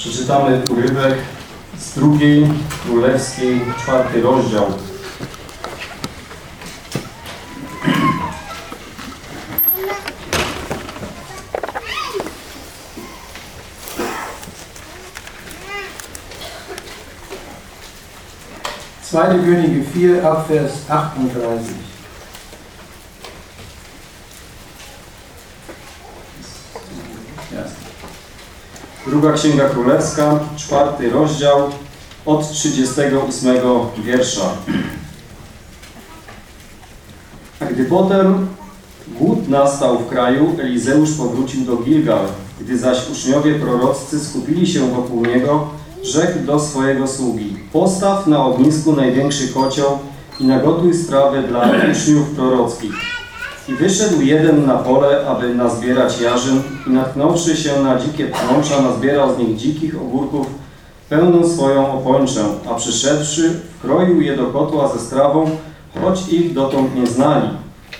Przeczytamy urywek z drugiej królewskiej, czwarty rozdział. Zweite Könige 4, Abvers 38. Ja. Druga Księga Królewska, czwarty rozdział, od 38 wiersza. A gdy potem głód nastał w kraju, Elizeusz powrócił do Gilgal. Gdy zaś uczniowie proroccy skupili się wokół niego, rzekł do swojego sługi, postaw na ognisku największy kocioł i nagotuj strawę dla uczniów prorockich. I wyszedł jeden na pole, aby nazbierać jarzyn i natknąwszy się na dzikie pnącza, nazbierał z nich dzikich ogórków pełną swoją opończę, a przyszedłszy, wkroił je do kotła ze strawą, choć ich dotąd nie znali.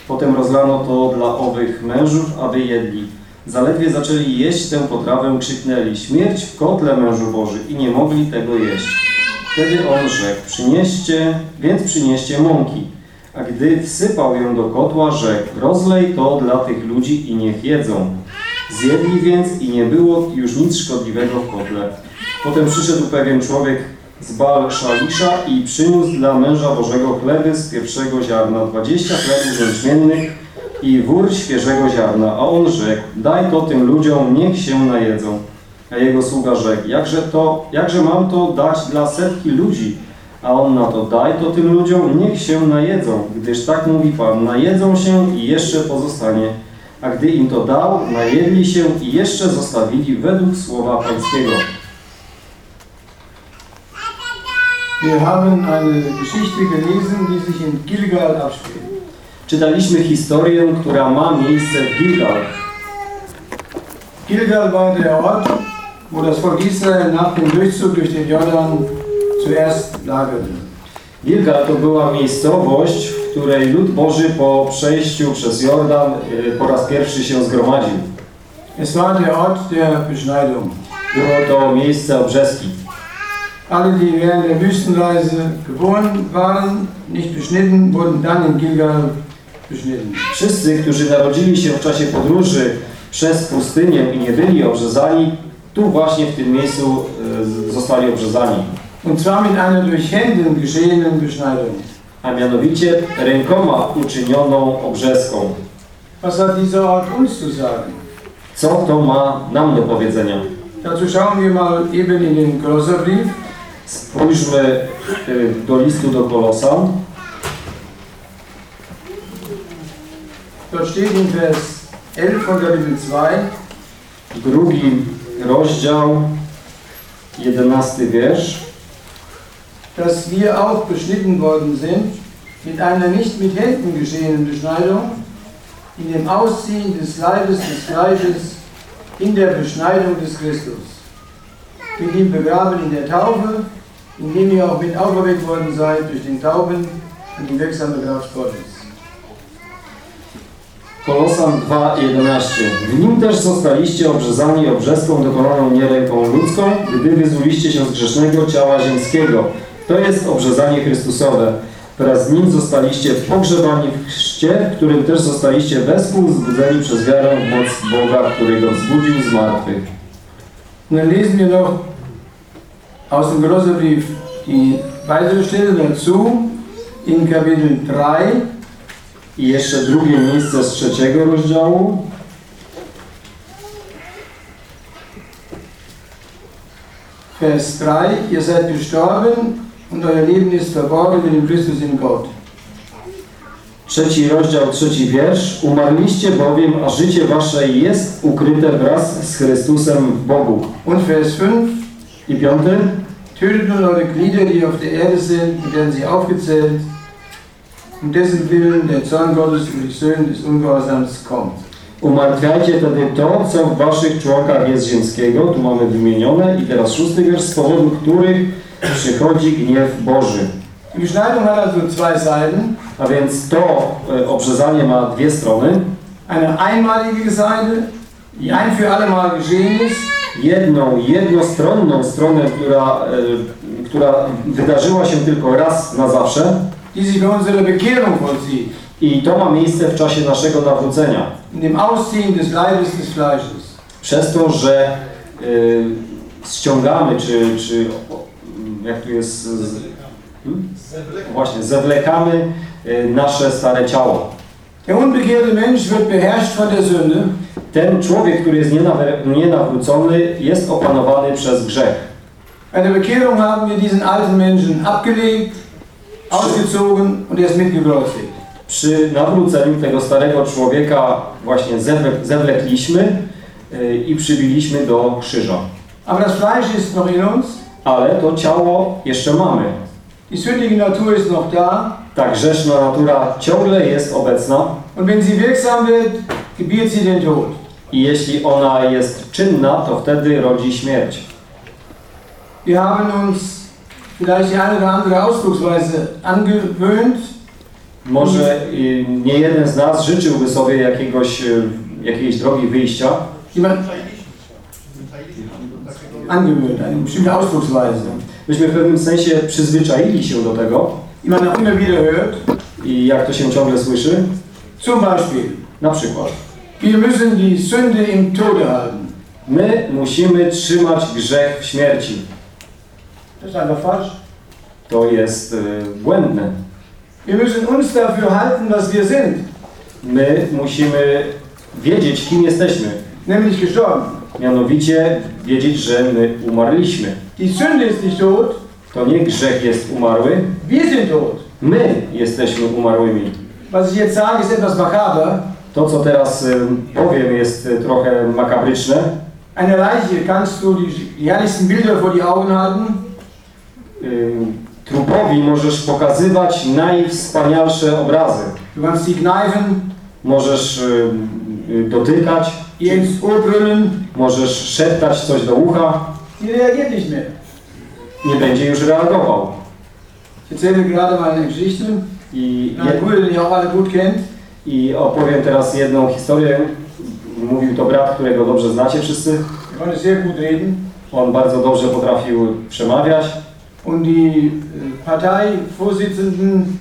Potem rozlano to dla owych mężów, aby jedli. Zaledwie zaczęli jeść tę potrawę, krzyknęli, śmierć w kotle mężu Boży i nie mogli tego jeść. Wtedy on rzekł, przynieście, więc przynieście mąki. A gdy wsypał ją do kotła, rzekł, rozlej to dla tych ludzi i niech jedzą. Zjedli więc i nie było już nic szkodliwego w kotle. Potem przyszedł pewien człowiek z Baal Szalisza i przyniósł dla męża Bożego chleby z pierwszego ziarna, dwadzieścia chlebów jęczmiennych i wór świeżego ziarna. A on rzekł, daj to tym ludziom, niech się najedzą. A jego sługa rzekł, jakże, to, jakże mam to dać dla setki ludzi? A on na to, daj to tym ludziom, niech się najedzą, gdyż tak mówi Pan, najedzą się i jeszcze pozostanie. A gdy im to dał, najedli się i jeszcze zostawili według słowa Pańskiego. Wir haben eine Geschichte gelesen, die sich in Gilgal abspielt. Czytaliśmy historię, która ma miejsce w Gilgal. Gilgal war der Ort, wo das Volk Israel nach dem Durchzug durch den Jordan zuerst lagerte. Gilgal to była miejscowość, w której lud Boży po przejściu przez Jordan y, po raz pierwszy się zgromadził. Es war der Ort der Beschneidung. Było to miejsce obrzeski. Alle, die während der Wüstenreise geboren waren, nicht beschnitten, wurden dann in Gilgal beschnitten. Wszyscy, którzy narodzili się w czasie podróży przez pustynię i nie byli obrzezani, tu właśnie w tym miejscu y, zostali obrzezani. Und zwar mit einer durch Händen geschehenen Beschneidung. A mianowicie rękoma uczynioną obrzeską. Was hat dieser Ort uns zu sagen? Co to ma nam do powiedzenia? Dazu schauen wir mal eben in den Kolosserbrief. Spójrzmy y, do listu do Kolosan. Dort steht in Vers 11 von Kapitel 2, Drugi rozdział, jedenasty wiersz. Dass wir auch beschnitten worden sind mit einer nicht mit Händen geschehenen Beschneidung, in dem Ausziehen des Leibes des Fleisches, in der Beschneidung des Christus. Mit ihm begraben in der Taufe, indem ihr auch mit auferweckt worden seid durch den Taufen und die wirksame Kraft Gottes. Kolosan 2:11. W nim też zostaliście obrzezani obrzeską dokonaną nie ludzką, gdy wyzuliście się z grzesznego ciała ziemskiego. To jest obrzezanie Chrystusowe. Wraz z nim zostaliście pogrzebani w chrzcie, w którym też zostaliście wespół zbudzeni przez wiarę w moc Boga, który go wzbudził z martwych. Dann lesen wir noch aus dem Kolosserbrief die weitere Stelle dazu in Kapitel 3, I jeszcze drugie miejsce z trzeciego rozdziału. Vers 3. Ihr seid gestorben und euer Leben ist verborgen mit dem Christus in Gott. Trzeci rozdział, trzeci wiersz. Umarliście bowiem, a życie wasze jest ukryte wraz z Chrystusem w Bogu. Und Vers 5. I piąty. Tötet nun eure Glieder, die auf der Erde sind, werden sie aufgezählt, um dessen Willen der Zorn Gottes über die Söhne des Ungehorsams kommt. Umartwiajcie tedy to, co w waszych członkach jest ziemskiego, tu mamy wymienione, i teraz szósty wiersz, z powodu których przychodzi gniew Boży. Die Beschneidung hat also zwei Seiten. A więc to e, obrzezanie ma dwie strony. Eine einmalige Seite, die ein für alle Mal geschehen ist, jedną, jednostronną stronę, która, e, która wydarzyła się tylko raz na zawsze die sich bei unserer Bekehrung vollzieht, i to ma miejsce w czasie naszego nawrócenia. in dem Ausziehen des Leibes des Fleisches. Przez to, że y, ściągamy, czy, czy jak tu jest, z, hmm? właśnie, zewlekamy y, nasze stare ciało. Der unbekehrte Mensch wird beherrscht von der Sünde Ten człowiek, który jest nienaw- nienawrócony, jest opanowany przez grzech. Bei der Bekehrung haben wir diesen alten Menschen abgelegt, ausgezogen und er ist. Przy nawróceniu tego starego człowieka właśnie zewlekliśmy y, i przybiliśmy do krzyża. Aber das Fleisch ist noch in uns, Ale to ciało jeszcze mamy. die sündige Natur ist noch da Ta grzeszna natura ciągle jest obecna und wenn sie wirksam wird, gebiert sie den Tod. i jeśli ona jest czynna, to wtedy rodzi śmierć. Wir haben uns vielleicht die eine oder andere Ausdrucksweise angewöhnt, Może y, nie jeden z nas życzyłby sobie jakiegoś, y, jakiejś drogi wyjścia, angewöhnt, bestimmte Ausdrucksweise, myśmy w pewnym sensie przyzwyczaili się do tego man auch immer wieder hört. i jak to się ciągle słyszy, Zum Beispiel, na przykład wir müssen die Sünde im Tode halten. my musimy trzymać grzech w śmierci. Das ist einfach falsch. To jest y, błędne. Wir müssen uns dafür halten, was wir sind, My musimy wiedzieć, kim jesteśmy. nämlich gestorben. Mianowicie wiedzieć, że my umarliśmy. Die Sünde ist nicht tot, To nie grzech jest umarły, wir sind tot. my jesteśmy umarłymi. Was ich jetzt sage, ist etwas makaber. To, co teraz powiem, jest y, trochę makabryczne. Einer Leiche kannst du die herrlichsten Bilder vor die Augen halten, Trupowi możesz pokazywać najwspanialsze obrazy. du kannst sie kneifen, Możesz dotykać, Ohr brüllen, możesz szeptać coś do ucha, die reagiert nicht mehr. nie będzie już reagował. Ich erzähle gerade mal eine Geschichte, I, je, Bruder, den ihr auch alle gut kennt. I opowiem teraz jedną historię. Mówił to brat, którego dobrze znacie wszyscy. Er konnte sehr gut reden. On bardzo dobrze potrafił przemawiać. Und die äh, Parteivorsitzenden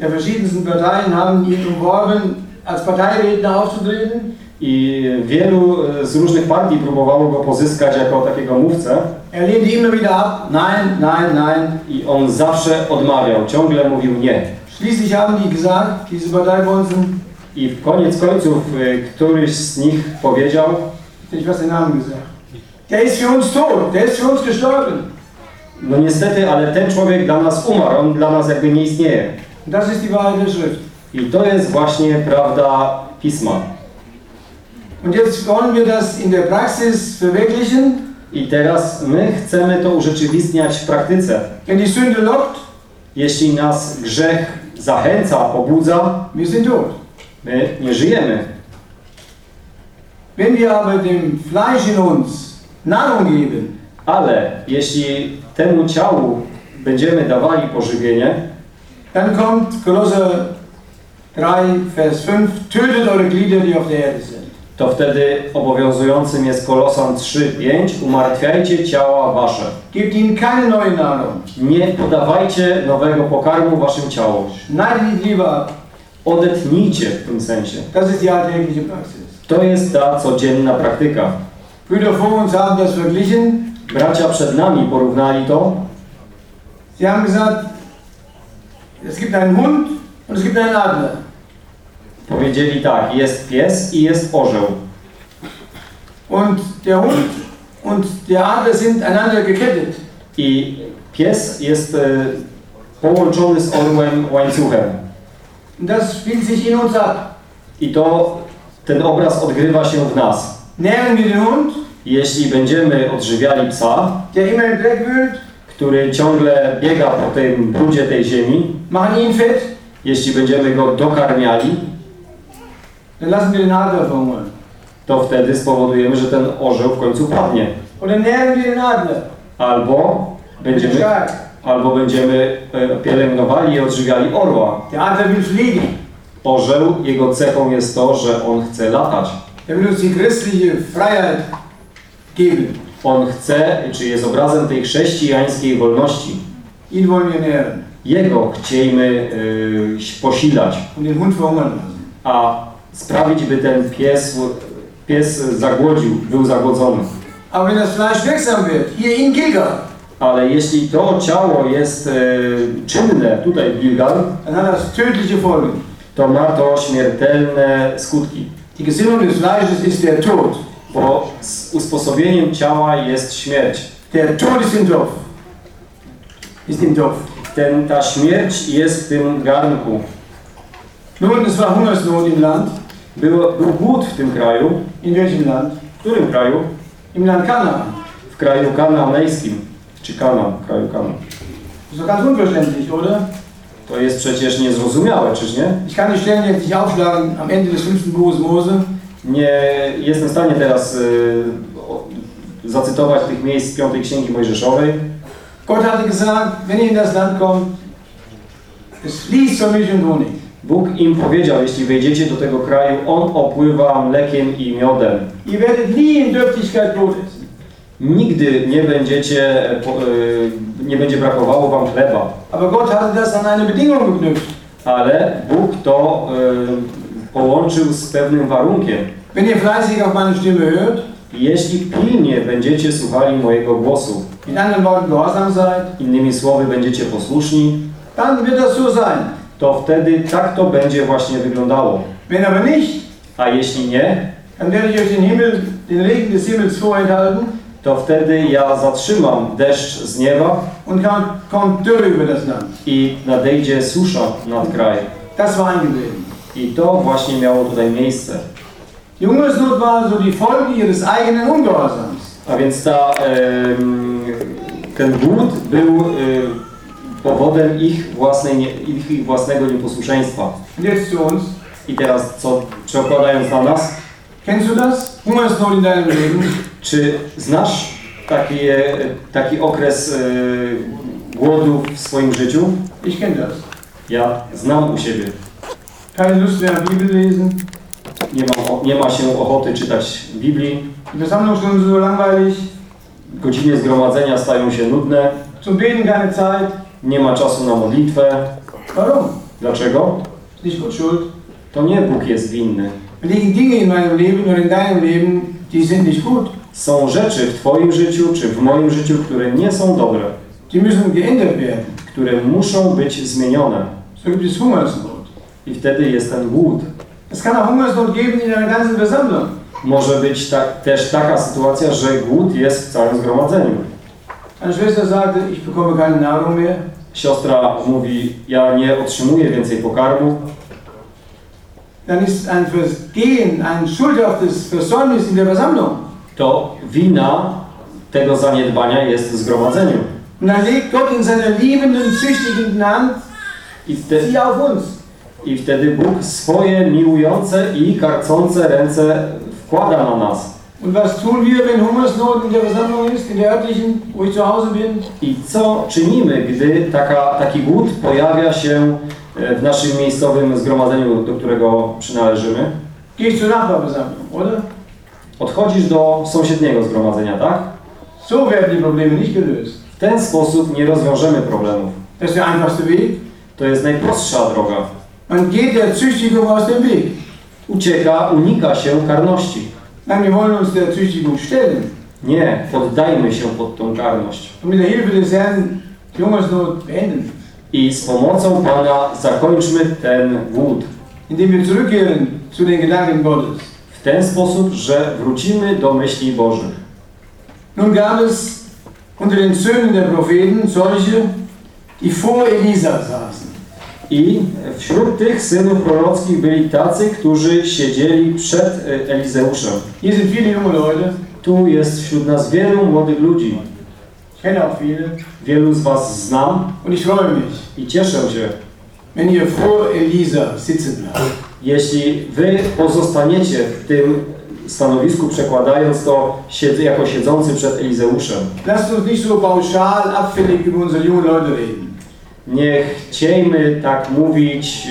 der verschiedensten Parteien haben ihn umworben, als Parteiredner aufzutreten. I wielu e, z różnych partii próbowało go pozyskać jako takiego mówcę. Er lehnte immer wieder ab. Nein, nein, nein. I on zawsze odmawiał, ciągle mówił nie. Schließlich haben die gesagt, diese Parteibonzen, I w koniec końców e, któryś z nich powiedział, ich was den Namen gesagt. Der ist für uns tot, der ist für uns gestorben. no niestety, ale ten człowiek dla nas umarł, on dla nas jakby nie istnieje. Das ist die Wahrheit der Schrift. I to jest właśnie prawda Pisma. Und jetzt wollen wir das in der Praxis verwirklichen. I teraz my chcemy to urzeczywistniać w praktyce. Wenn die Sünde lockt, Jeśli nas grzech zachęca, pobudza, wir sind tot. my nie żyjemy. Wenn wir aber dem Fleisch in uns Nahrung geben, Ale jeśli temu ciału będziemy dawali pożywienie, dann kommt Kolosser 3, Vers 5, tötet eure Glieder, die auf der Erde sind. to wtedy obowiązującym jest Kolosan 3:5 umartwiajcie ciała wasze. Gebt ihnen keine neue Nahrung. Nie podawajcie nowego pokarmu waszym ciałom. Schneidet lieber ab. Odetnijcie w tym sensie. Das ist die alltägliche Praxis. To jest ta codzienna praktyka. Brüder vor uns haben das verglichen. Bracia przed nami porównali to. Sie haben gesagt, es gibt einen Hund und es gibt einen Adler. Powiedzieli tak, jest pies i jest orzeł. Und der Hund und der sind einander gekettet. I pies jest e, połączony z orłem łańcuchem. Das spielt sich in uns ab. I to, ten obraz odgrywa się w nas. Nähren wir den Hund, Jeśli będziemy odżywiali psa, der immer im Dreck wühlt, który ciągle biega po tym brudzie tej ziemi, machen ihn fett, jeśli będziemy go dokarmiali, dann lassen wir den Adler verhungern. To wtedy spowodujemy, że ten orzeł w końcu padnie. Albo będziemy, albo będziemy e, pielęgnowali i odżywiali orła. Fliegen. Orzeł, jego cechą jest to, że on chce latać. On chce, czy jest obrazem tej chrześcijańskiej wolności. Jego chciejmy y, posilać, verhungern lassen. a sprawić, by ten pies, pies zagłodził, był zagłodzony. Aber wenn das Fleisch wirksam wird, hier in Gilgal, Ale jeśli to ciało jest y, czynne tutaj w Gilgal, to ma to śmiertelne skutki. Die Gesinnung des Fleisches ist der Tod. Bo z usposobieniem ciała jest śmierć. Der Tod ist im Topf. Ist im. Ten, ta śmierć jest w tym garnku. Nun, es war Hungersnot im Land. Było, był głód w tym kraju. In welchem Land? W którym kraju? Im Land Kanaan. W kraju kananejskim. Czy Kanaan, w kraju Kanaan. Doch ganz unverständlich, oder? To jest przecież niezrozumiałe, czyż nie? Ich kann die Stellen jetzt nicht aufschlagen am Ende des fünften Buches Mose. Nie jestem w stanie teraz y, zacytować tych miejsc z piątej księgi Mojżeszowej. Gott hatte gesagt, wenn ihr in das Land kommt, es fließt Milch und Honig. Bóg im powiedział, jeśli wejdziecie do tego kraju, on opływa mlekiem i miodem. Ihr werdet nie in Dürftigkeit Brot essen. Nigdy nie będziecie, po- nie będzie brakowało wam chleba. Aber Gott hatte das an eine Bedingung geknüpft. Ale Bóg to e, połączył z pewnym warunkiem. Wenn ihr fleißig auf meine Stimme hört, Jeśli pilnie będziecie słuchali mojego głosu, mit anderen Worten gehorsam seid, innymi słowy będziecie posłuszni, dann wird das so sein. To wtedy tak to będzie właśnie wyglądało. Wenn aber nicht, A jeśli nie, dann werde ich euch den Himmel, den Regen des Himmels vorenthalten to wtedy ja zatrzymam deszcz z nieba und kommt, kommt Dürre über das Land. i nadejdzie susza nad kraj. Das war eingetreten. I to właśnie miało tutaj miejsce. Die Hungersnot war so die Folge ihres eigenen Ungehorsams. A więc ta, em, ten głód był y, powodem ich, własnej, nie- ich, ich własnego nieposłuszeństwa. I teraz co, przekładając na nas, Kennst du das? Hungersnot in deinem Leben? czy znasz takie, taki okres y, głodu w swoim życiu? Ich kenne das. Ja znam u siebie. Keine Lust mehr Bibel lesen. Nie ma, nie ma się ochoty czytać Biblii. Die Versammlungsstunden sind so langweilig. Godziny zgromadzenia stają się nudne. Zum Beten keine Zeit. Nie ma czasu na modlitwę. Warum? Dlaczego? Nicht Gott schuld. To nie Bóg jest winny. liegen Dinge in meinem Leben oder in deinem Leben, die sind nicht gut. Są rzeczy w Twoim życiu czy w moim życiu, które nie są dobre, Die müssen geändert werden. które muszą być zmienione. So gibt es Hungersnot. I wtedy jest ten głód. Es kann auch Hungersnot geben in einer ganzen Versammlung. Może być tak, też taka sytuacja, że głód jest w całym zgromadzeniu. Eine Schwester sagte, ich bekomme keine Nahrung mehr. Siostra mówi, ja nie otrzymuję więcej pokarmu. Dann ist ein Vergehen, ein schuldhaftes Versäumnis in der Versammlung. To wina tego zaniedbania jest w zgromadzeniu. Und dann legt Gott in seiner liebenden, züchtigenden Hand I, wte, sie auf uns. I wtedy Bóg swoje miłujące i karcące ręce wkłada na nas. Und was tun wir, wenn Hungersnot in der Versammlung ist, in der örtlichen, wo ich zu Hause bin? I co czynimy, gdy taka, taki głód pojawia się e, w naszym miejscowym zgromadzeniu, do którego przynależymy? Gehe ich zur Nachbarversammlung, oder? Odchodzisz do sąsiedniego zgromadzenia, tak? So werden die Probleme nicht gelöst. W ten sposób nie rozwiążemy problemów. Das ist der einfachste Weg. To jest najprostsza droga. Man geht der Züchtigung aus dem Weg. Ucieka, unika się karności. Nein, wir wollen uns der Züchtigung stellen Nie, poddajmy się pod tą karność. und mit der Hilfe des Herrn die Hungersnot beenden, I z pomocą Pana zakończmy ten głód. indem wir zurückkehren zu den Gedanken Gottes. W ten sposób, że wrócimy do myśli Bożych. Nun gab es unter den Söhnen der Propheten solche, die vor Elisa saßen. I wśród tych synów prorockich byli tacy, którzy siedzieli przed e, Elizeuszem. Tu jest wśród nas wielu młodych ludzi. Wielu z Was znam i cieszę się, wenn ihr vor Elisa sitzen bleibt. jeśli Wy pozostaniecie w tym stanowisku, przekładając to siedz- jako siedzący przed Elizeuszem. Lasst uns nicht so pauschal abfällig über unsere jungen Leute reden. Nie chciejmy tak mówić,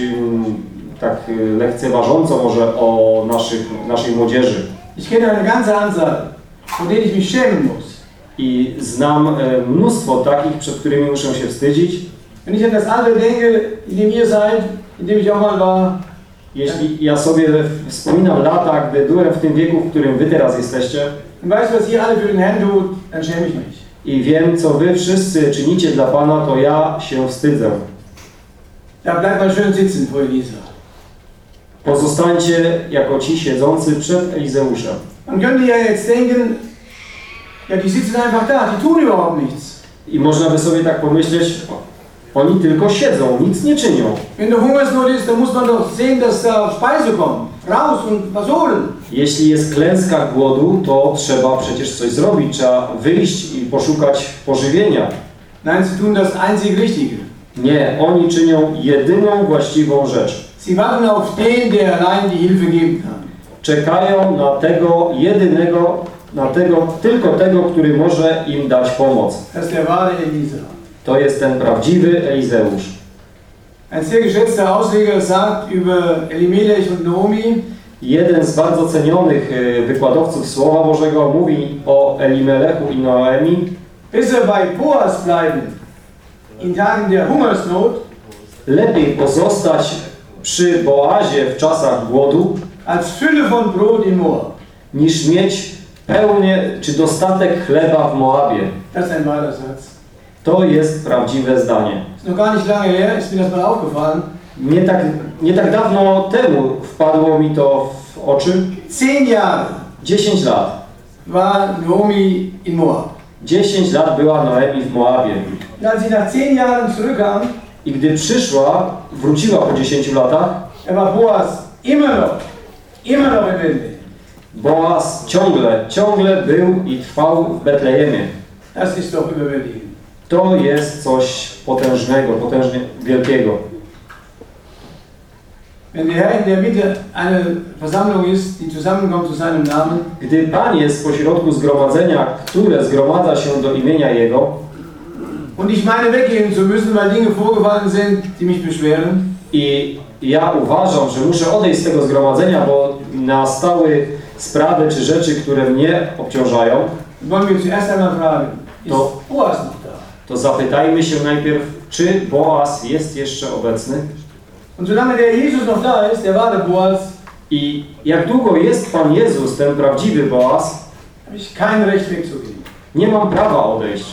tak lekceważąco może o naszych, naszej młodzieży. Ich kenne eine ganze Anzahl vor denen ich mich schämen muss. I znam e, mnóstwo takich, przed którymi muszę się wstydzić. Wenn ich an das Alter denke, in dem ihr seid, in dem ich auch mal war, Jeśli ja sobie wspominam lata, gdy byłem w tym wieku, w którym wy teraz jesteście und weiß, was ihr alle für den Herrn tut, dann schäme ich mich. I wiem, co wy wszyscy czynicie dla Pana, to ja się wstydzę. Da bleibt man schön sitzen vor Elisa. Pozostańcie jako ci siedzący przed Elizeuszem. Man könnte ja jetzt denken, ja, die sitzen einfach da, die tun überhaupt nichts. I można by sobie tak pomyśleć, oni tylko siedzą, nic nie czynią. Wenn der Hungersnot ist, dann muss man doch sehen, dass da Speise kommt. Raus und was holen. Jeśli jest klęska głodu, to trzeba przecież coś zrobić, trzeba wyjść i poszukać pożywienia. Nein, sie tun das einzig Richtige. Nie, oni czynią jedyną właściwą rzecz. Sie warten auf den, der allein die Hilfe geben kann. Czekają na tego jedynego, na tego, tylko tego, który może im dać pomoc. Das der wahre Elisa. To jest ten prawdziwy Elizeusz. Ein sehr geschätzter Ausleger sagt über Elimelech und Naomi, Jeden z bardzo cenionych y, wykładowców Słowa Bożego mówi o Elimelechu i Noemi, besser bei Boas bleiben in der Hungersnot, lepiej pozostać przy Boazie w czasach głodu, als Fülle von Brot in Moab. niż mieć pełnię czy dostatek chleba w Moabie. Das ist ein wahrer Satz. To jest prawdziwe zdanie. Aufgefallen. Nie tak, nie tak dawno temu wpadło mi to w oczy. Zehn Jahre 10 lat. war Naomi in Moab. 10 lat była Noemi w Moabie. Und als sie nach zehn Jahren zurückkam, I gdy przyszła, wróciła po 10 latach, Boas immer noch, immer noch in. Boaz ciągle, ciągle był i trwał w Betlejemie. Das ist doch überwältigend. To jest coś potężnego, potężnie wielkiego. Wenn der Herr in der Mitte eine Versammlung ist, die zusammenkommt zu seinem Namen, Gdy Pan jest pośrodku zgromadzenia, które zgromadza się do imienia Jego und ich meine weggehen zu müssen, weil Dinge vorgefallen sind, die mich beschweren, i ja uważam, że muszę odejść z tego zgromadzenia, bo nastały sprawy czy rzeczy, które mnie obciążają, wollen wir zuerst einmal fragen, ist Doch. Boas noch da? To zapytajmy się najpierw, czy Boaz jest jeszcze obecny Und solange der Jesus noch da ist, der wahre Boas, i jak długo jest Pan Jezus, ten prawdziwy Boaz, habe ich kein Recht wegzugehen. nie mam prawa odejść.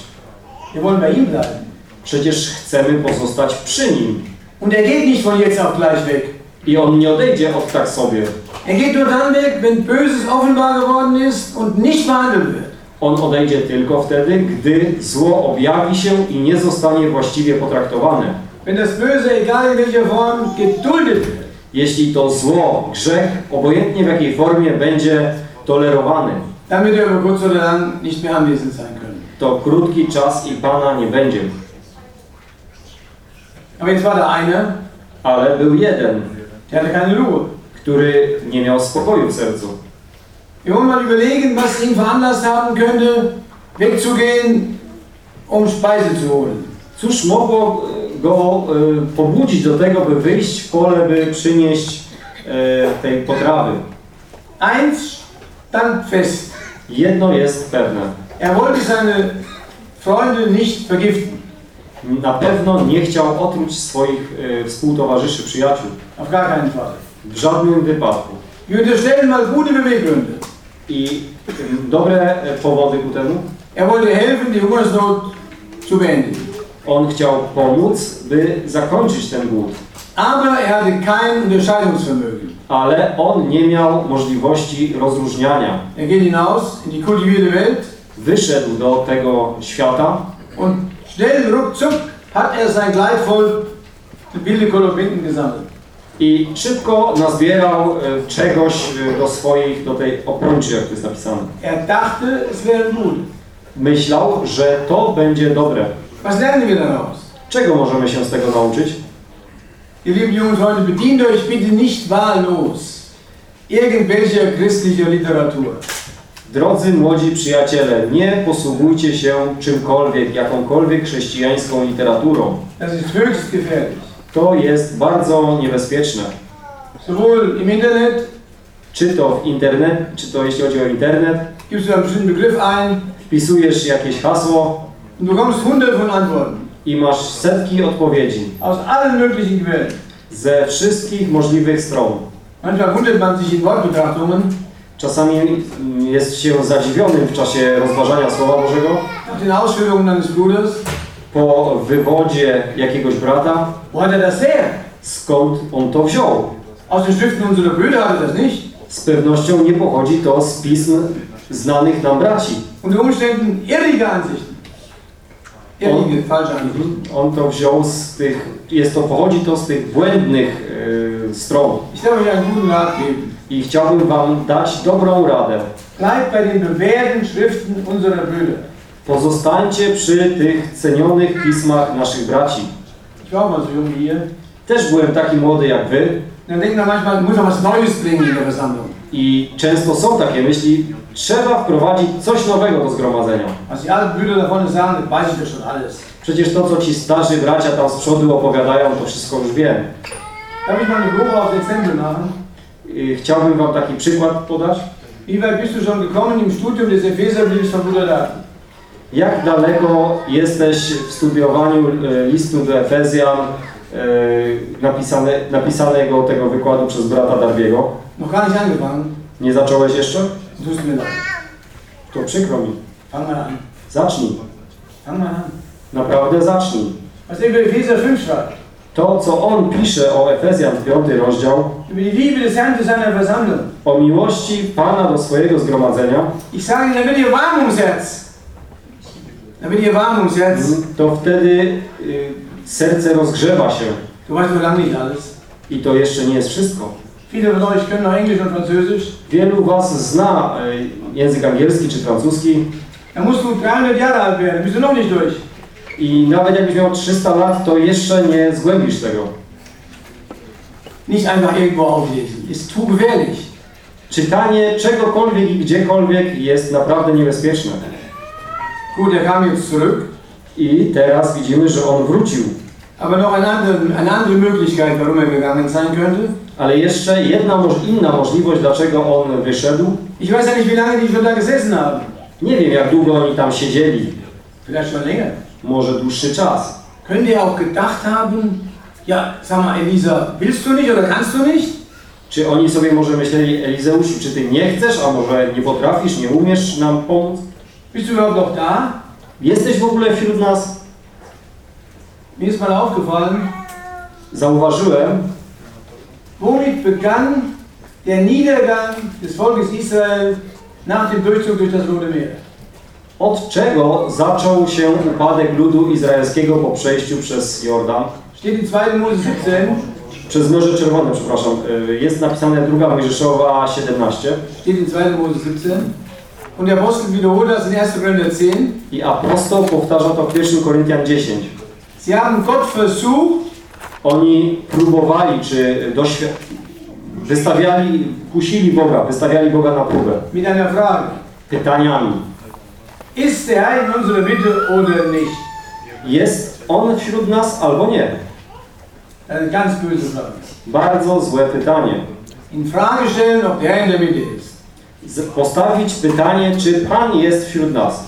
Wir wollen bei ihm bleiben. Przecież chcemy pozostać przy Nim Und er geht nicht von jetzt auf gleich weg. i On nie odejdzie od tak sobie. Er geht nur dann weg, wenn Böses offenbar geworden ist und nicht behandelt wird. On odejdzie tylko wtedy, gdy zło objawi się i nie zostanie właściwie potraktowane. Wenn das Böse, egal in welcher Form, geduldet wird. Jeśli to zło, grzech, obojętnie w jakiej formie będzie tolerowany, Damit er über kurz oder lang nicht mehr anwesend sein können. to krótki czas i Pana nie będzie. Aber jetzt war da einer, Ale był jeden, der hatte keine Ruhe. który nie miał spokoju w sercu. Wollen mal überlegen, was ihn veranlasst haben könnte, wegzugehen, um Speise zu holen. Cóż mogło e, go e, pobudzić do tego, by wyjść w pole, by przynieść e, tej potrawy? Eins stand fest. Jedno jest pewne. Er wollte seine Freunde nicht vergiften. Na pewno nie chciał otruć swoich e, współtowarzyszy, przyjaciół. Auf gar keinen Fall. W żadnym wypadku. Unterstellen mal gute Beweggründe. I dobre e, powody ku temu. Er wollte helfen, die Hungersnot zu beenden. On chciał pomóc, by zakończyć ten głód. Aber er hatte kein Unterscheidungsvermögen. Ale on nie miał możliwości rozróżniania. Er geht hinaus in die kultivierte Welt Wyszedł do tego świata und schnell, ruckzuck, hat er sein Kleid voll wilde Kolobinken gesammelt. I szybko nazbierał e, czegoś e, do swoich, do tej opończy, jak to jest napisane. Er dachte, es wäre gut. Myślał, że to będzie dobre. Was lernen wir daraus? Czego możemy się z tego nauczyć? Ihr lieben Jungen Freunde, bedient euch bitte nicht wahllos irgendwelcher christlicher Literatur. Drodzy młodzi przyjaciele, nie posługujcie się czymkolwiek, jakąkolwiek chrześcijańską literaturą. Das ist höchst gefährlich. To jest bardzo niebezpieczne. Sowohl im Internet Czy to w internet, czy to jeśli chodzi o internet, gibst du einen bestimmten Begriff ein wpisujesz jakieś hasło und bekommst hunderte von Antworten i masz setki odpowiedzi aus allen möglichen Quellen. ze wszystkich możliwych stron. Manchmal wundert man sich in Wortbetrachtungen, Czasami jest się zadziwionym w czasie rozważania Słowa Bożego nach den Ausführungen Bruders. po wywodzie jakiegoś brata, Wo hat er das her? skąd on to wziął. Aus den Schriften unserer Brüder hat er das nicht. Z pewnością nie pochodzi to z pism znanych nam braci. Unter Umständen irrige Ansichten. Irrige, falsche Ansichten. On to wziął z tych, jest to, pochodzi to z tych błędnych e, stron. Ich einen guten Rat geben. I chciałbym Wam dać dobrą radę. Bleibt bei den bewährten Schriften unserer Brüder. Pozostańcie przy tych cenionych pismach naszych braci. Jung. Też byłem taki młody jak Wy Dann denkt man manchmal, muss man was Neues bringen in der Versammlung. i często są takie myśli, trzeba wprowadzić coś nowego do zgromadzenia. Przecież to, co ci starzy bracia tam z przodu opowiadają, to wszystko już wiem. Machen? I Chciałbym Wam taki przykład podać. Wie weit bist du schon gekommen im Studium des Epheserbriefs von Bruder David? Jak daleko jesteś w studiowaniu e, listu do Efezjan e, napisane, napisanego tego wykładu przez brata Darbiego? Angefangen. Nie zacząłeś jeszcze? To przykro mi. Zacznij. Naprawdę zacznij. Was über Epheser 5 schreibt. To, co on pisze o Efezjan 5 rozdział, o miłości Pana do swojego zgromadzenia, Ich sage Ihnen, damit ihr warm Herz. Damit ihr warm ums Herz. To wtedy y, serce rozgrzewa się. Alles. I to jeszcze nie jest wszystko. Wielu Was zna y, język angielski czy francuski Dann musst du 300 Jahre alt werden. Dann bist du noch nicht durch. i nawet jakbyś miał 300 lat, to jeszcze nie zgłębisz tego. Nicht einfach irgendwo auflesen. Ist zu gefährlich. Czytanie czegokolwiek i gdziekolwiek jest naprawdę niebezpieczne. Jetzt zurück. I teraz widzimy, że on wrócił. Aber noch eine andere, eine andere Möglichkeit, warum er gegangen sein könnte. Ale jeszcze jedna inna możliwość, dlaczego on wyszedł. Ich weiß ja nicht, wie lange die schon da gesessen haben. Nie wiem, jak długo oni tam siedzieli. Vielleicht schon länger. Może dłuższy czas. Können die auch gedacht haben, ja, sag mal, Elisa, willst du nicht oder kannst du nicht? Czy oni sobie może myśleli, Elizeuszu, czy ty nie chcesz, a może nie potrafisz, nie umiesz nam pomóc? Bist du überhaupt noch da? Jesteś w ogóle wśród nas? Mir ist mal aufgefallen, Zauważyłem, womit begann der Niedergang des Volkes Israel nach dem Durchzug durch das Rote Meer? od czego zaczął się upadek ludu izraelskiego po przejściu przez Jordan. Steht in 2. Mose 17, Przez Morze Czerwone, przepraszam. Y, Jest napisane druga Mojżeszowa 17 steht in 2. Mose 17. Und der Apostel wiederholt das in 1. Korinther 10. i apostoł powtarza to w 1 Koryntian 10. Sie haben Gott versucht, Oni próbowali, czy wystawiali, kusili Boga, wystawiali Boga na próbę mit einer Frage. pytaniami. Ist der Herr in unserer Mitte oder nicht? Jest On wśród nas albo nie? Ganz böse Frage. Bardzo złe pytanie. In Frage stellen, ob der Herr in der Mitte ist. Postawić pytanie, czy Pan jest wśród nas.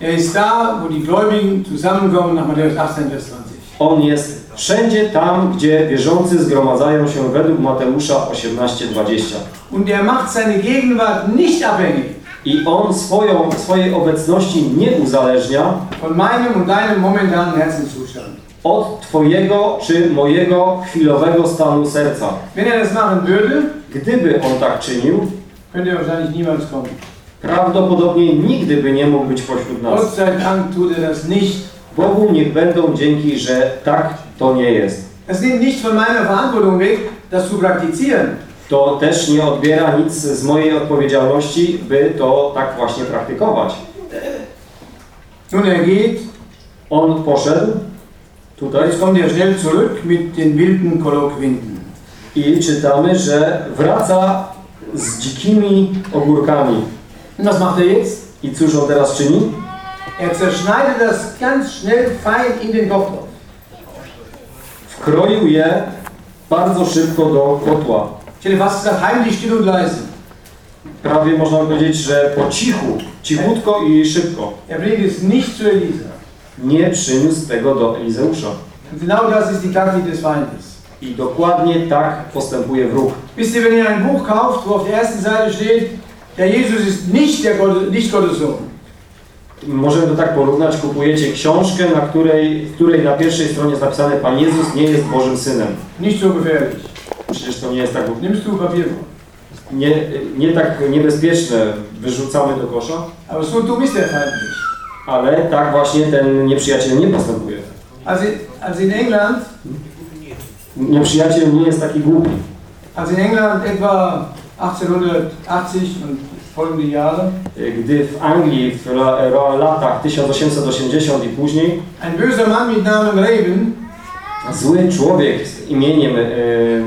Er ist da, wo die Gläubigen zusammenkommen, nach Matthäus 18, Vers 20. On jest wszędzie tam, gdzie wierzący zgromadzają się według Mateusza 18:20. Und er macht seine Gegenwart nicht abhängig I on swoją, swojej obecności nie uzależnia von meinem und deinem momentanen Herzenszustand. Od Twojego czy mojego chwilowego stanu serca. Er Gdyby on tak czynił, prawdopodobnie nigdy by nie mógł być pośród nas. Bogu niech będą dzięki, że tak to nie jest. Das nimmt nicht von meiner Verantwortung weg, das zu praktizieren. To też nie odbiera nic z mojej odpowiedzialności, by to tak właśnie praktykować. Nun, er geht, On poszedł tutaj jetzt kommt er schnell zurück mit den wilden Kolloquinden. i czytamy, że wraca z dzikimi ogórkami. Was macht er jetzt? I cóż on teraz czyni? Er zerschneidet das ganz schnell fein in den Kochtopf. Wkroił je bardzo szybko do kotła. Hätte fast gesagt, heimlich, still und leise. prawie można powiedzieć, że po cichu, cichutko i szybko. Er bringt es nicht zu Elisa. Nie przyniósł tego do Elizeusza. Genau das ist die Taktik des Feindes. I dokładnie tak postępuje wróg. Wisst ihr, wenn ihr ein Buch kauft, wo auf der ersten Seite steht, der Jesus ist nicht, der Gott, nicht Gottes Sohn, Możemy to tak porównać, kupujecie książkę, na której, w której na pierwszej stronie jest napisane Pan Jezus nie jest Bożym Synem. nicht so gefährlich. Przecież to nie jest tak, Nimmst du Papier nie, nie tak niebezpieczne, wyrzucamy do kosza, Aber so dumm ist der Feind nicht. Ale tak właśnie ten nieprzyjaciel nie postępuje. Also, also in England, Nieprzyjaciel nie jest taki głupi. also in England etwa 1880 und folgende Jahre, Gdy w Anglii w la- ro- latach 1880 i później ein böser Mann mit Namen Raven zły człowiek z imieniem e,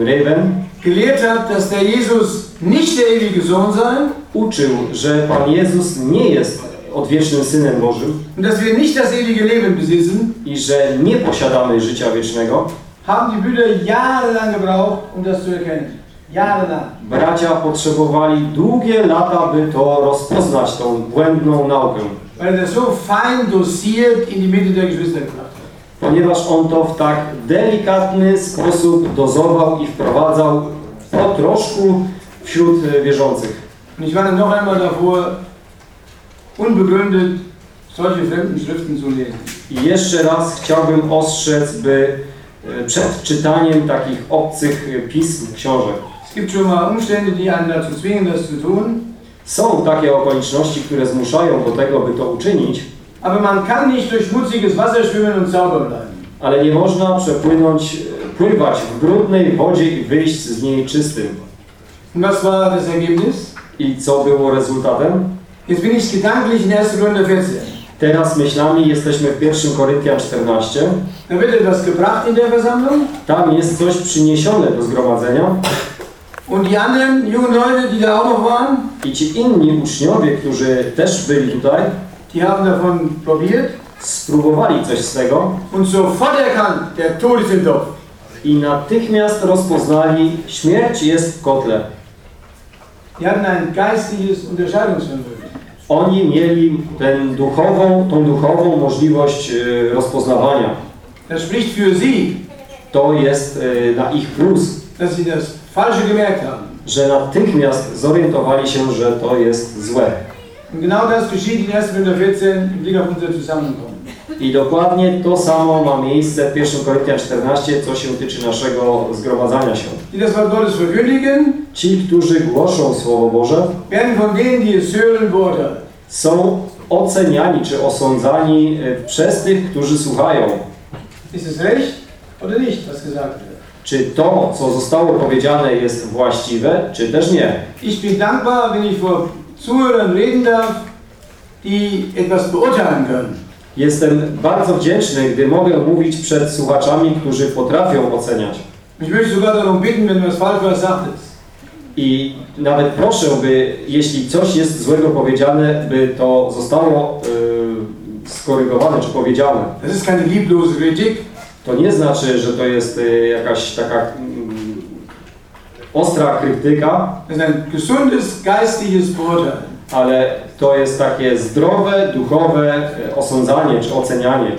Raven gelehrt hat, dass der Jesus nicht der ewige Sohn sei uczył, że Pan Jezus nie jest odwiecznym Synem Bożym und dass wir nicht das ewige Leben besitzen, i że nie posiadamy życia wiecznego, haben die Brüder jahrelang gebraucht, um das zu erkennen. Jahrelang. bracia potrzebowali długie lata, by to rozpoznać, tą błędną naukę. Weil er das so fein dosiert in die Mitte der Geschwister gebracht hat. Ponieważ on to w tak delikatny sposób dozował i wprowadzał po troszku wśród e, wierzących. Und ich warne noch einmal davor, unbegründet solche fremden Schriften zu lesen. I jeszcze raz chciałbym ostrzec, by e, przed czytaniem takich obcych pism, książek, Es gibt schon mal Umstände, die einen dazu zwingen, das zu tun, są takie okoliczności, które zmuszają do tego, by to uczynić, aber man kann nicht durch schmutziges Wasser schwimmen und sauber bleiben. ale nie można przepłynąć, e, pływać w brudnej wodzie i wyjść z niej czystym. Und was war das Ergebnis? I co było rezultatem? Jetzt bin ich gedanklich in 1. Korinther 14. Teraz myślami jesteśmy w 1 Koryntian 14. Da wird etwas gebracht in der Versammlung Tam jest coś przyniesione do zgromadzenia und die anderen jungen Leute, die da auch noch waren, i ci inni uczniowie, którzy też byli tutaj, die haben davon probiert spróbowali coś z tego und sofort erkannt, der Tod ist im Topf. i natychmiast rozpoznali, śmierć jest w kotle. Die hatten ein geistiges Unterscheidungsvermögen. Oni mieli ten duchową, tą duchową możliwość e, rozpoznawania. Das spricht für sie, To jest e, na ich plus, dass sie das Falsche gemerkt haben. że natychmiast zorientowali się, że to jest złe. Und genau das geschieht in 1. Korinther 14 im Blick auf unser Zusammenkommen. I dokładnie to samo ma miejsce w 1 Koryntian 14, co się tyczy naszego zgromadzania się. Die das Wort Gottes verkündigen, Ci, którzy głoszą Słowo Boże, werden von denen, die es hören, beurteilt. są oceniani czy osądzani e, przez tych, którzy słuchają. Ist es recht oder nicht, was gesagt wird? Czy to, co zostało powiedziane, jest właściwe, czy też nie. Ich bin dankbar, wenn ich vor Zuhörern reden darf, die etwas beurteilen können. Jestem bardzo wdzięczny, gdy mogę mówić przed słuchaczami, którzy potrafią oceniać. Ich möchte sogar darum bitten, wenn was falsch versagt ist. I nawet proszę, by jeśli coś jest złego powiedziane, by to zostało y, skorygowane czy powiedziane. Das ist keine lieblose Kritik, To nie znaczy, że to jest y, jakaś taka mm, ostra krytyka, das ist ein gesundes geistiges Beurteilen. ale to jest takie zdrowe, duchowe y, osądzanie czy ocenianie.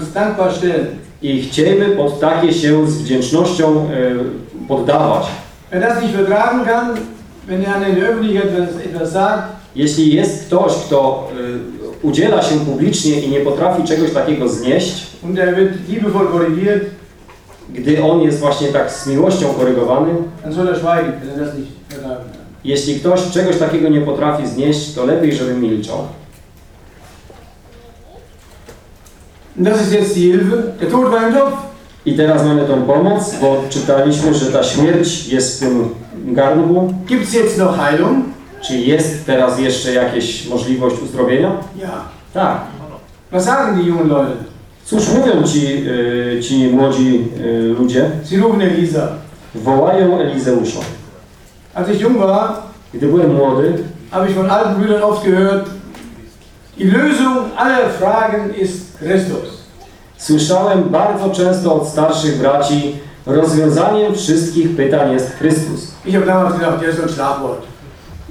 Stellen. I chcieliby pod takie się z wdzięcznością y, poddawać. Jeśli jest ktoś, kto y, udziela się publicznie i nie potrafi czegoś takiego znieść, er gdy on jest właśnie tak z miłością korygowany, jeśli ktoś czegoś takiego nie potrafi znieść, to lepiej, żeby milczał. Das ist jetzt die Hilfe. Der Tod war im Topf. I teraz mamy tą pomoc, bo czytaliśmy, że ta śmierć jest w tym garnku. Gibt es jetzt noch Heilung? Czy jest teraz jeszcze jakaś możliwość uzdrowienia? Ja. Tak. Was sagen die jungen Leute? Cóż mówią ci, y, ci młodzi y, ludzie? Sie rufen Elisa. Wołają Elizeusza. Als ich jung war, Gdy byłem młody, habe ich von alten Brüdern oft gehört, die Lösung aller Fragen ist Christus. Słyszałem bardzo często od starszych braci, rozwiązaniem wszystkich pytań jest Chrystus. Ich habe damals gedacht, der ist so ein Schlagwort.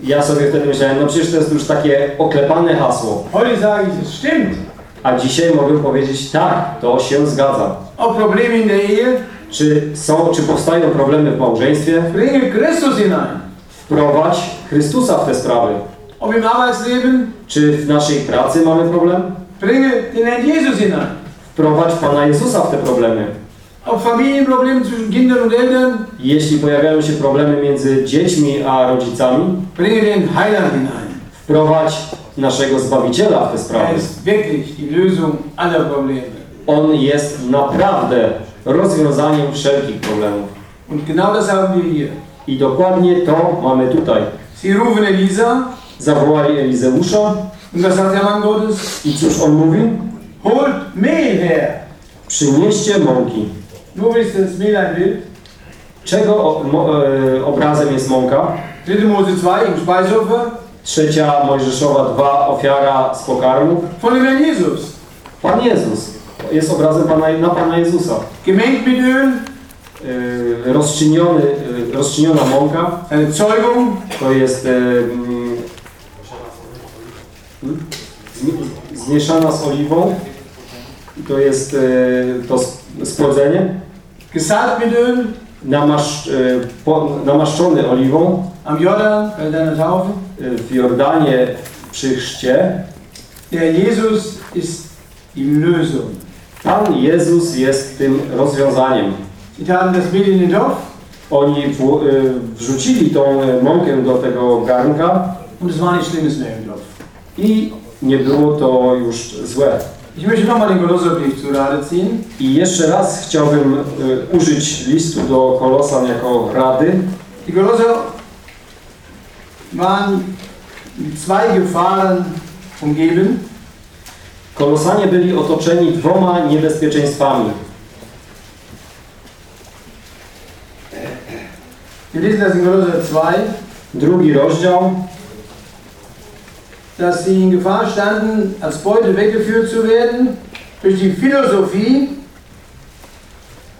Ja sobie wtedy myślałem, no przecież to jest już takie oklepane hasło. Heute sage ich, es stimmt. A dzisiaj mogę powiedzieć, tak, to się zgadza. Auch Probleme in der Ehe, Czy są, czy powstają problemy w małżeństwie? bringe Christus hinein. Wprowadź Chrystusa w te sprawy. Ob im Arbeitsleben, Czy w naszej pracy mamy problem? bringe den Herrn Jesus hinein. Wprowadź Pana Jezusa w te problemy. Auch Familienprobleme zwischen Kindern und Eltern, Jeśli pojawiają się problemy między dziećmi a rodzicami, bringe den Heiland hinein. wprowadź naszego Zbawiciela w te Er sprawy. ist wirklich die Lösung aller Probleme. On jest naprawdę rozwiązaniem wszelkich problemów. Und genau das haben wir hier. I dokładnie to mamy tutaj. Sie rufen Elisa, Zawołali Elizeusza und was sagt der Mann Gottes? i cóż on mówi? Holt Mehl her. Przynieście mąki. Nur ist das Mehl ein Bild. Czego o, mo, e, obrazem jest mąka? 3. Mose 2 im Trzecia Mojżeszowa 2, ofiara z pokarmów. von Jesus. Pan Jezus jest obrazem Pana, na Pana Jezusa. Gemengt mit Öl, rozczyniony, e, rozczyniona mąka Zeugung, to jest e, mm, hmm? Zmi- zmieszana z oliwą. To jest e, to spłodzenie. gesalbt mit Öl Namasz, po, namaszczony oliwą am Jordan bei deiner Taufe. w Jordanie przy chrzcie. Der Jesus ist die Lösung. Pan Jezus jest tym rozwiązaniem. Sie taten das Mehl in den Topf Oni w, e, wrzucili tą e, mąkę do tego garnka und es war nicht schlimmes mehr im Topf. i nie było to już złe. Ich möchte nochmal den Kolosserbrief zu Rate ziehen. I jeszcze raz chciałbym e, użyć listu do Kolosan jako rady. Die Kolosser waren mit zwei Gefahren umgeben. Kolosanie byli otoczeni dwoma niebezpieczeństwami. Wir lesen das in Kolosser 2, Drugi rozdział, dass sie in Gefahr standen, als Beute weggeführt zu werden durch die Philosophie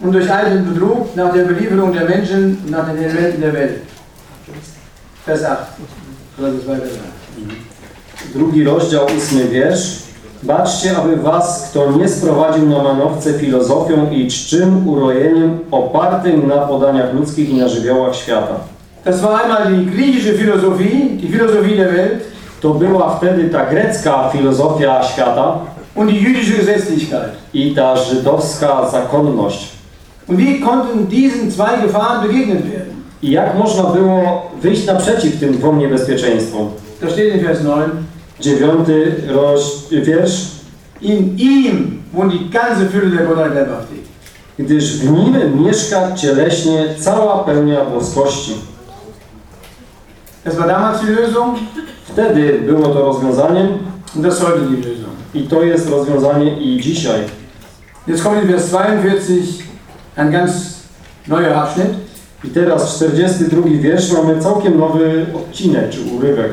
und durch alten Betrug nach der Belieferung der Menschen und nach den Elementen der Welt. Vers 8. Kolosser 2, Vers 8. drugi rozdział, ósmy wiersz. Baczcie, aby was kto nie sprowadził na manowce filozofią i czczym urojeniem opartym na podaniach ludzkich i na żywiołach świata. Das war einmal die griechische Philosophie, die Philosophie der Welt To była wtedy ta grecka filozofia świata und die jüdische Gesetzlichkeit. i ta żydowska zakonność. Und wie konnten diesen zwei Gefahren begegnet werden? I jak można było wyjść naprzeciw tym dwom niebezpieczeństwom? Da steht in Vers 9, Dziewiąty roz... wiersz. in ihm wohnt die ganze Fülle der Gottheit leibhaftig. Gdyż w nim mieszka cieleśnie cała pełnia boskości. Das war damals die Lösung Wtedy było to rozwiązaniem und das heute die Lösung. i to jest rozwiązanie i dzisiaj. Jetzt kommt in Vers 42 ein ganz neuer Abschnitt. I teraz 42 wiersz mamy całkiem nowy odcinek czy urywek.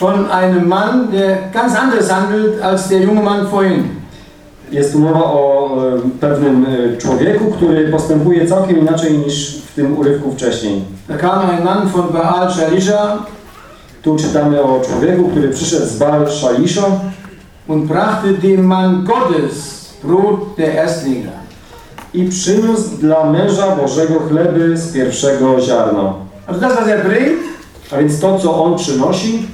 Von einem Mann, der ganz anders handelt als der junge Mann vorhin. Jest tu mowa o e, pewnym e, człowieku, który postępuje całkiem inaczej niż w tym urywku wcześniej. Da kam ein Mann von Baal Shalisha Tu czytamy o człowieku, który przyszedł z Baal Shalisha und brachte dem Mann Gottes Brot der Erstlinge. i przyniósł dla męża Bożego chleby z pierwszego ziarna. Er A więc to, co on przynosi,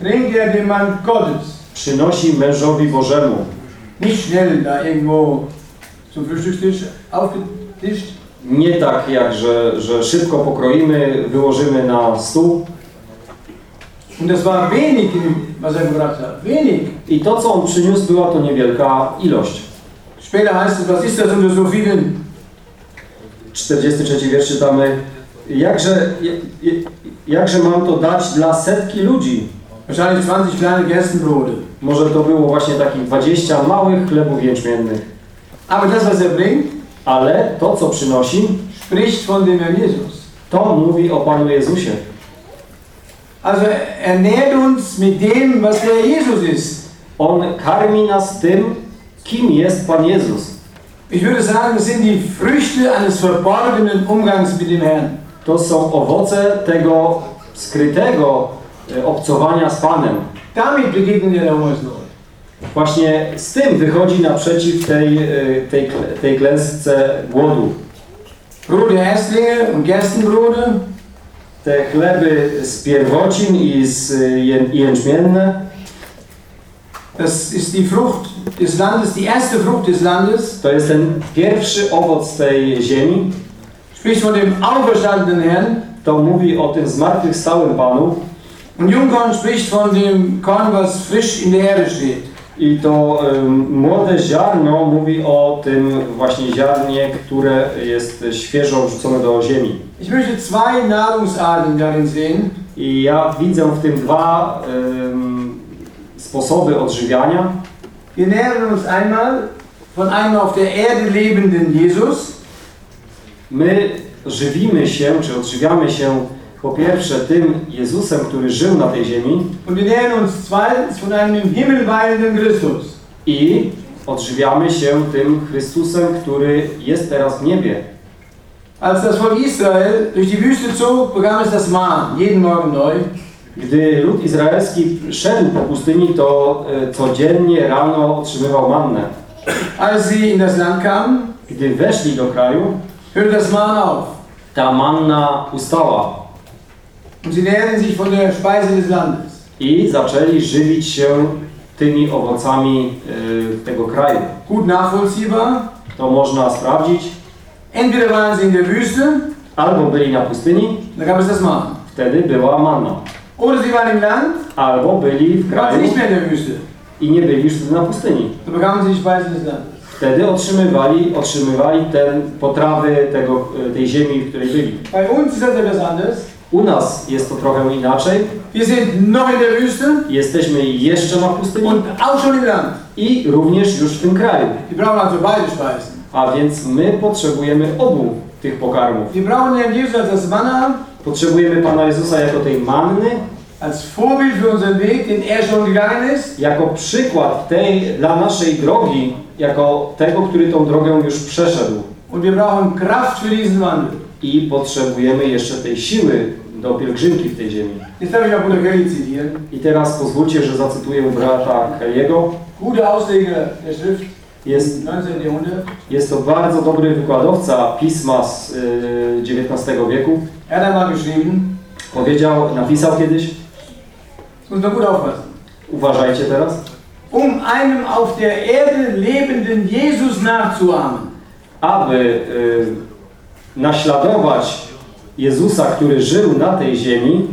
bringt er dem Mann Gottes. przynosi mężowi Bożemu. Nicht schnell da irgendwo zum Frühstückstisch aufgetischt, Nie tak jak, że, że szybko pokroimy, wyłożymy na stół. Und das war wenig, was er gebracht hat. Wenig. I to, co on przyniósł, była to niewielka ilość. Später heißt es, was ist das unter so vielen? 43 wiersz czytamy, jakże, jak- jakże mam to dać dla setki ludzi? Wahrscheinlich 20 kleine Gerstenbrote. Może to było właśnie takich 20 małych chlebów jęczmiennych. Aber das, was er bringt, Ale to, co przynosi, spricht von dem Herrn Jesus. to mówi o Panu Jezusie. Also er nährt uns mit dem, was der Jesus ist. On karmi nas tym, kim jest Pan Jezus. Ich würde sagen, es sind die Früchte eines verborgenen Umgangs mit dem Herrn. To są owoce tego skrytego obcowania z Panem. Damit begegnet er der Hungersnot. Właśnie z tym wychodzi naprzeciw tej, e, tej, tej klęsce głodu. Brote Erstlinge und Gerstenbrote, Te chleby z pierwocin i z e, i jęczmienne das ist die Frucht des Landes, die erste Frucht des Landes, to jest ten pierwszy owoc tej ziemi. spricht von dem auferstandenen Herrn. To mówi o tym zmartwychwstałym Panu Und spricht von dem Korn, was frisch in der Erde steht. i to em, młode ziarno mówi o tym właśnie ziarnie, które jest świeżo rzucone do ziemi. Ich möchte zwei Nahrungsarten darin sehen. I ja widzę w tym dwa em, sposoby odżywiania. Wir nähern uns einmal von einem auf der Erde lebenden Jesus My żywimy się, czy odżywiamy się po pierwsze tym Jezusem, który żył na tej ziemi und wir nähern uns zweitens von einem im Himmel weilenden Christus. i odżywiamy się tym Chrystusem, który jest teraz w niebie. Als das Volk Israel durch die Wüste zog, bekam es das Mann, jeden Morgen neu. Gdy lud izraelski szedł po pustyni, to e, codziennie rano otrzymywał mannę. Als sie in das Land kamen, Gdy weszli do kraju, hörte das Mann auf. ta manna ustała i zaczęli żywić się tymi owocami e, tego kraju. Gut nachvollziehbar. To można sprawdzić. Entweder waren sie in der Wüste, Albo byli na pustyni, da gab es das Mann. wtedy była manna. Oder sie waren im Land, Albo byli w kraju nicht mehr in der Wüste. i nie byli już wtedy na pustyni. Da bekamen sie die Speise des Landes. Wtedy otrzymywali, otrzymywali ten potrawy tego, e, tej ziemi, w której byli. Bei uns ist das etwas anders. U nas jest to trochę inaczej. Wir sind noch in der Wüste Jesteśmy jeszcze na pustyni und auch schon im Land. i również już w tym kraju. Wir brauchen also beide Speisen. A więc my potrzebujemy obu tych pokarmów. Wir brauchen Herrn Jesus als das Manna, Potrzebujemy Pana Jezusa jako tej manny, als Vorbild für unseren Weg, den er schon gegangen ist. jako przykład tej dla naszej drogi, jako tego, który tą drogę już przeszedł. Und wir brauchen Kraft für diesen Wandel. I potrzebujemy jeszcze tej siły do pielgrzymki w tej ziemi. I teraz pozwólcie, że zacytuję brata Kelly'ego. Gute Ausleger der Schrift Jest, im 19. Jahrhundert. jest to bardzo dobry wykładowca pisma z y, XIX wieku. Er hat einmal geschrieben, Powiedział, napisał kiedyś, muss man gut aufpassen, uważajcie teraz, um einem auf der Erde lebenden Jesus nachzuahmen, aby y, naśladować Jezusa, który żył na tej ziemi,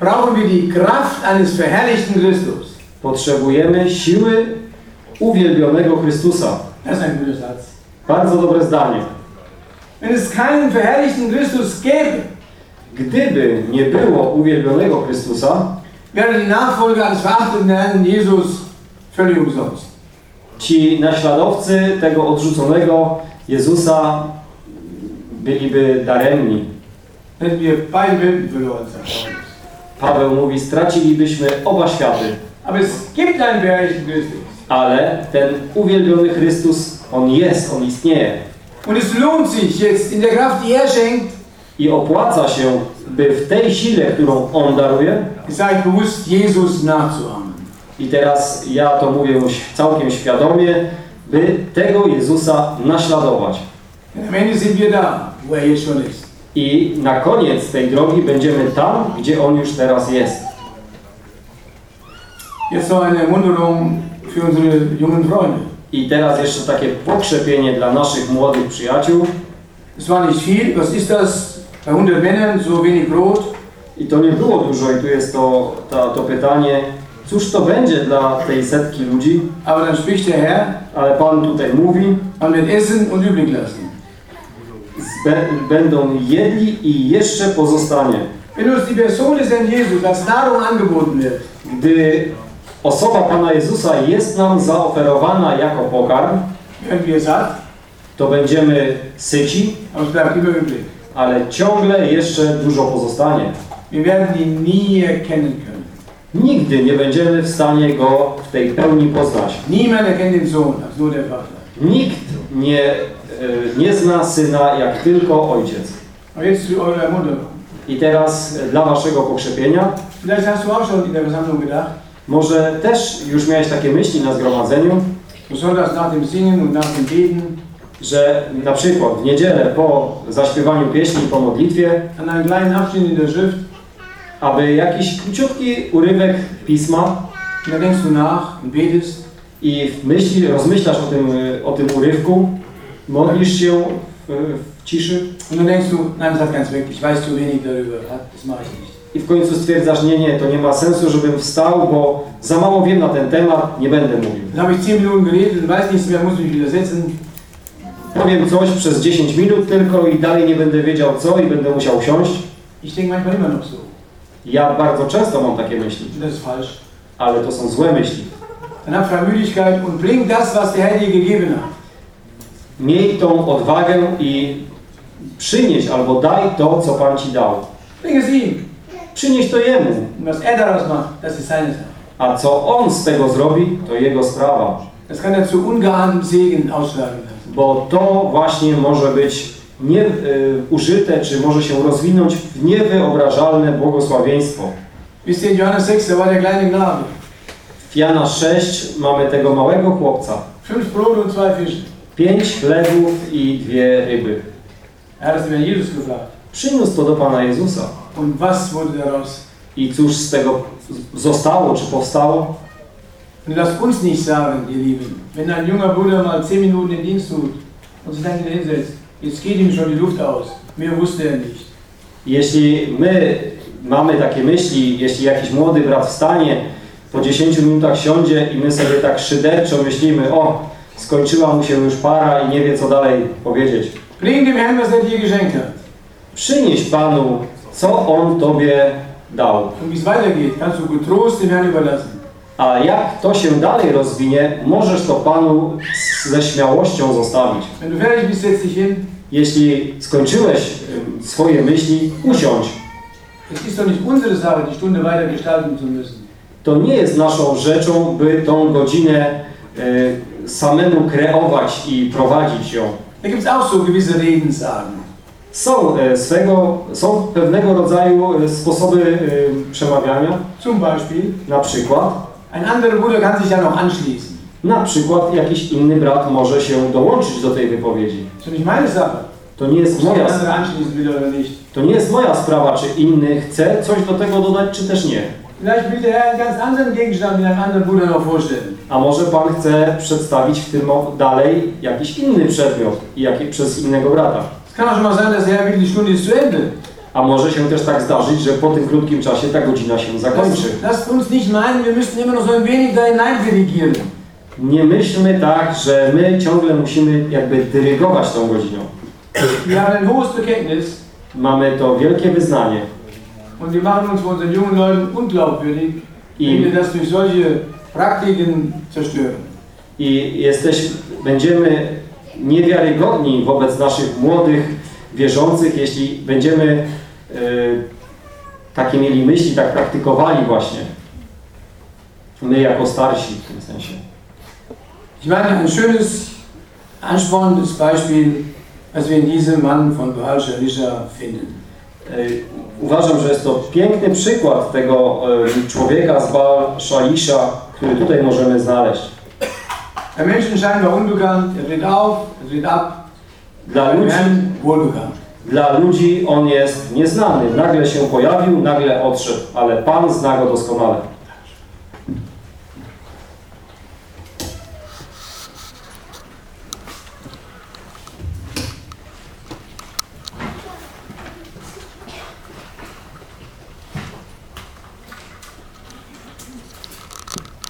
brauchen wir die Kraft eines verherrlichten Christus. potrzebujemy siły uwielbionego Chrystusa. Das ist ein guter Satz. Bardzo dobre zdanie. Wenn es keinen verherrlichten Christus gäbe, Gdyby nie było uwielbionego Chrystusa, wäre die Nachfolge eines verachteten Herrn Jesus völlig umsonst. ci naśladowcy tego odrzuconego Jezusa byliby daremni. Paweł mówi, stracilibyśmy oba światy, ale ten uwielbiony Chrystus, On jest, On istnieje. I opłaca się, by w tej sile, którą On daruje, i teraz ja to mówię całkiem świadomie, by tego Jezusa naśladować. I na koniec tej drogi będziemy tam, gdzie On już teraz jest. I teraz jeszcze takie pokrzepienie dla naszych młodych przyjaciół. Es war nicht viel, was ist das? Bei 100 Männern so wenig Brot. I to nie było dużo i tu jest to, to, to pytanie, cóż to będzie dla tej setki ludzi? Aber dann spricht der Herr, Ale Pan tutaj mówi, man wird essen und übrig lassen. będą jedli i jeszcze pozostanie. Wenn uns die Person des Herrn Jesus als Nahrung angeboten wird, Gdy osoba Pana Jezusa jest nam zaoferowana jako pokarm, to będziemy syci, ale ciągle jeszcze dużo pozostanie. Wir werden ihn nie erkennen können. Nigdy nie będziemy w stanie Go w tej pełni poznać. Niemand erkennt den Sohn als nur der Vater. Nikt nie, e, nie zna Syna jak tylko Ojciec. Aber jetzt zu eurer Ermunterung. I teraz e, dla waszego pokrzepienia, Vielleicht hast du auch schon in der Versammlung gedacht, może też już miałeś takie myśli na zgromadzeniu, du solltest nach dem Singen und nach dem Beten że na przykład w niedzielę po zaśpiewaniu pieśni, po modlitwie, an einen kleinen Abschnitt in der Schrift, aby jakiś króciutki urywek pisma und da denkst du nach und betest, i w myśli, rozmyślasz o tym, o tym urywku, modlisz się w, w ciszy und dann denkst du, nein, das hat ganz wirklich, ich weiß zu wenig darüber, das mache ich nicht. i w końcu stwierdzasz, nie, nie, to nie ma sensu, żebym wstał, bo za mało wiem na ten temat, nie będę mówił. Dann habe ich 10 Minuten geredet weiß nichts mehr, muss mich wieder setzen. Powiem coś przez 10 minut tylko i dalej nie będę wiedział co i będę musiał usiąść. Ich denke manchmal immer noch so. Ja bardzo często mam takie myśli, Und das ist falsch. ale to są złe myśli. Dann hab Freimütigkeit und bring das, was der Herr dir gegeben hat. Miej tą odwagę i przynieś albo daj to, co Pan Ci dał. Bring es ihm. Przynieś to Jemu. Was er daraus macht, das ist seine Sache. A co On z tego zrobi, to Jego sprawa. Das kann er zu ungeahntem Segen ausschlagen lassen. Bo to właśnie może być nie, y, użyte, czy może się rozwinąć w niewyobrażalne błogosławieństwo. Wisst ihr, in Johannes 6, da war der kleine Knabe. W Jana 6 mamy tego małego chłopca. Fünf Brote und zwei Fische. Pięć chlebów i dwie ryby. Er Jesus gefragt. Przyniósł to do Pana Jezusa. Und was wurde daraus? I cóż z tego zostało, czy powstało? Und lasst uns nicht sagen, ihr Lieben, wenn ein junger Bruder mal 10 Minuten den Dienst tut und sich dann hinsetzt, jetzt geht ihm schon die Luft aus. Mehr wusste er nicht. Jeśli my mamy takie myśli, jeśli jakiś młody brat wstanie, po 10 minutach siądzie i my sobie tak szyderczo myślimy, o, skończyła mu się już para i nie wie co dalej powiedzieć. Bring dem Herrn, was er dir geschenkt hat. Przynieś Panu, co On Tobie dał. Und wie es weitergeht, kannst du getrost dem Herrn überlassen. A jak to się dalej rozwinie, możesz to Panu ze śmiałością zostawić. Jeśli skończyłeś swoje myśli, usiądź. To nie jest naszą rzeczą, by tą godzinę y, samemu kreować i prowadzić ją. Są, e, swego, są pewnego rodzaju e, sposoby e, przemawiania, na przykład, ein anderer Bruder kann sich ja noch anschließen. na przykład jakiś inny brat może się dołączyć do tej wypowiedzi. Doch nicht meine Sache. To nie jest moja, nicht. to nie jest moja sprawa, czy inny chce coś do tego dodać, czy też nie. Vorstellen. A może Pan chce przedstawić w tym dalej jakiś inny przedmiot i przez innego brata. A może się też tak zdarzyć, że po tym krótkim czasie ta godzina się zakończy. Lasst, lasst uns nicht meinen, wir müssten immer noch so ein wenig da hinein dirigieren. Nie myślmy tak, że my ciągle musimy jakby dyrygować tą godziną. Wir haben ein hohes Bekenntnis Mamy to wielkie wyznanie und wir machen uns vor unseren jungen Leuten unglaubwürdig, wenn wir i, das durch solche Praktiken zerstören. i jesteś, będziemy niewiarygodni wobec naszych młodych wierzących, jeśli będziemy takie mieli myśli, tak praktykowali właśnie. My jako starsi w tym sensie. Ich meine, ein schönes, anspornendes Beispiel, was wir in diesem Mann von Baal Shalisha finden. E, Uważam, że jest to piękny przykład tego e, człowieka z Baal Shalisha, który tutaj możemy znaleźć. Der Menschen scheinbar unbekannt, er tritt auf, er tritt ab, Dla dem ludzi, wohlbekannt. Dla ludzi on jest nieznany. Nagle się pojawił, nagle odszedł, ale Pan zna go doskonale.